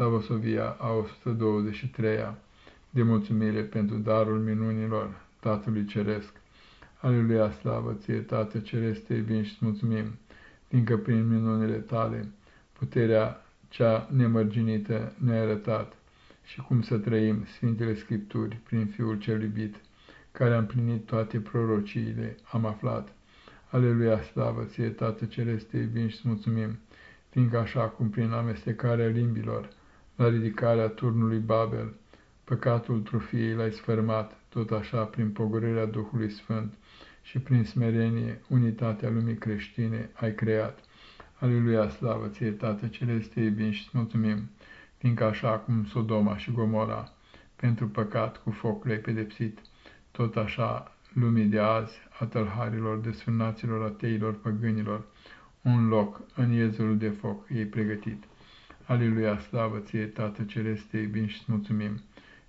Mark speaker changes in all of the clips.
Speaker 1: Slavosovia a 123-a, de mulțumire pentru darul minunilor Tatălui Ceresc. Aleluia, slavă ție, Tată Ceresc, te iubim și mulțumim, fiindcă prin minunile tale puterea cea nemărginită ne-a arătat și cum să trăim Sfintele Scripturi prin Fiul cel iubit, care a împlinit toate prorociile, am aflat. Aleluia, slavă ție, Tată Ceresc, te iubim și mulțumim, fiindcă așa cum prin amestecarea limbilor, la ridicarea turnului Babel, păcatul trufiei l-ai sfărmat, tot așa prin pogorârea Duhului Sfânt și prin smerenie unitatea lumii creștine ai creat. Aleluia, slavă ție, Tată Celeste, iubim și mulțumim, fiindcă așa cum Sodoma și Gomora pentru păcat cu foc le-ai pedepsit, tot așa lumii de azi, a tălharilor, desfânaților, ateilor, păgânilor, un loc în iezul de foc ei pregătit. Aleluia, slavă ție, Tată Celeste, iubim și mulțumim,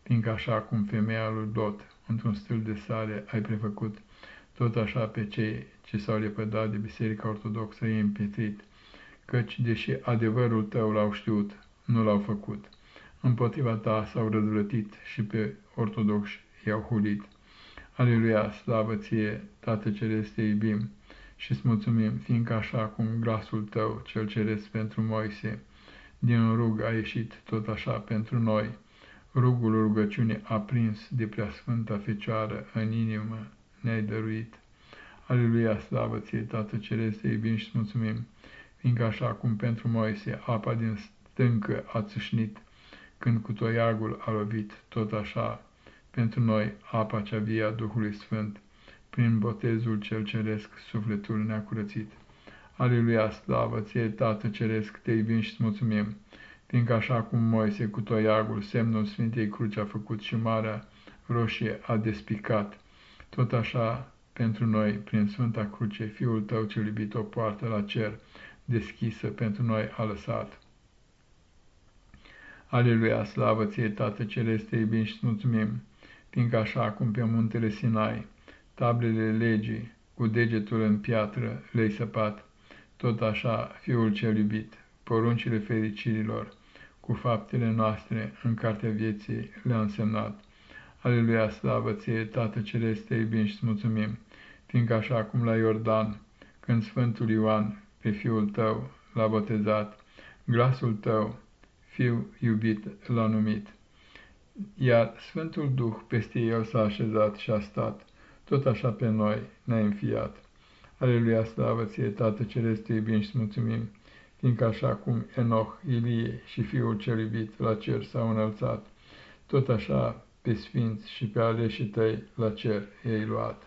Speaker 1: fiindcă așa cum femeia lui Dot, într-un stil de sare, ai prefăcut, tot așa pe cei ce s-au lepădat de Biserica Ortodoxă ei împietrit, căci, deși adevărul tău l-au știut, nu l-au făcut. Împotriva ta s-au răzvrătit și pe ortodoxi i-au hulit. Aleluia, slavă ție, Tată Ceresc, te iubim și-ți mulțumim, fiindcă așa cum glasul tău, cel ceresc pentru Moise, din rug a ieșit tot așa pentru noi, rugul rugăciunii aprins de preasfânta Fecioară în inimă ne-ai dăruit. Aleluia, slavă ție, Tată Ceresc, te iubim și mulțumim, fiindcă așa cum pentru Moise apa din stâncă a țâșnit, când cu toiagul a lovit, tot așa, pentru noi apa cea via Duhului Sfânt, prin botezul cel ceresc, sufletul ne-a curățit. Aleluia, slavă ție, Tată Ceresc, te iubim și mulțumim, fiindcă așa cum Moise cu toiagul semnul Sfintei Cruci a făcut și Marea Roșie a despicat, tot așa pentru noi, prin Sfânta Cruce, Fiul tău cel iubit o poartă la cer, deschisă pentru noi a lăsat. Aleluia, slavă ție, Tată Celeste, te iubim și mulțumim, fiindcă așa cum pe muntele Sinai, tablele legii, cu degetul în piatră le-ai săpat, tot așa, Fiul cel iubit, poruncile fericirilor, cu faptele noastre în cartea vieții le-a însemnat. Aleluia, slavă ție, Tată Celeste, te iubim și mulțumim, fiindcă așa cum la Iordan, când Sfântul Ioan pe Fiul tău l-a botezat, glasul tău, Fiu iubit, l-a numit. Iar Sfântul Duh peste el s-a așezat și a stat, tot așa pe noi ne-a înfiat. Aleluia, slavă ție, Tată Celeste, te iubim și mulțumim, fiindcă așa cum Enoch, Ilie și Fiul cel iubit la cer s-au înălțat, tot așa pe sfinți și pe aleșii tăi la cer ei luat.